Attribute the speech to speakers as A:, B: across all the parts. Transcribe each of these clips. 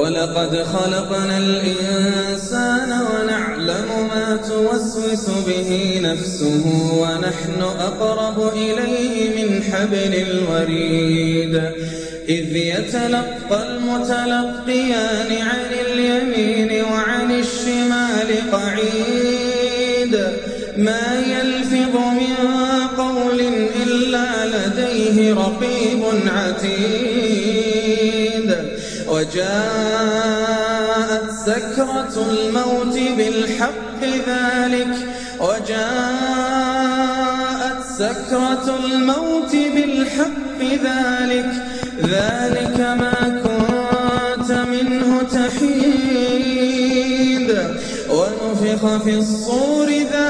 A: ولقد خلقنا الإنسان ونعلم ما توسوس به نفسه ونحن أقرب إليه من حبل الوريد. إذ يتلقى المتلقيان عن اليمين وعن الشمال قعيد. ما يلفظ من قول إلا لديه رقيب عتيد. وجاءت سكرة الموت بالحق ذلك. وجاءت سكرة الموت بالحق ذلك. ذلك ما كنت منه تحيد. ونفخ في الصور ذلك.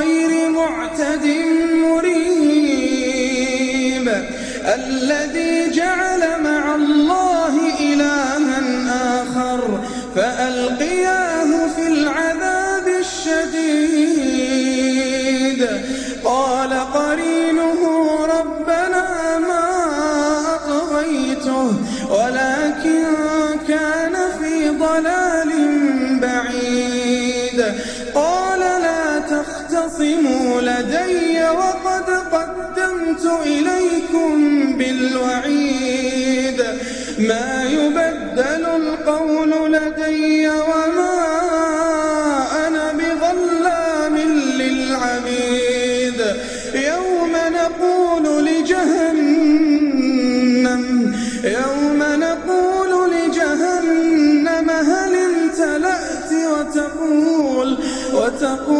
A: للخير معتد مريب الذي جعل مع الله إلها آخر فألقياه في العذاب الشديد قال قرينه ربنا ما أطغيته ولكن كان في ضلال لدي وقد قدمت إليكم بالوعيد. ما يبدل القول لدي وما أنا بظلام للعبيد. يوم نقول لجهنم يوم نقول لجهنم هل امتلأت وتقول وتقول